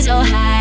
so high.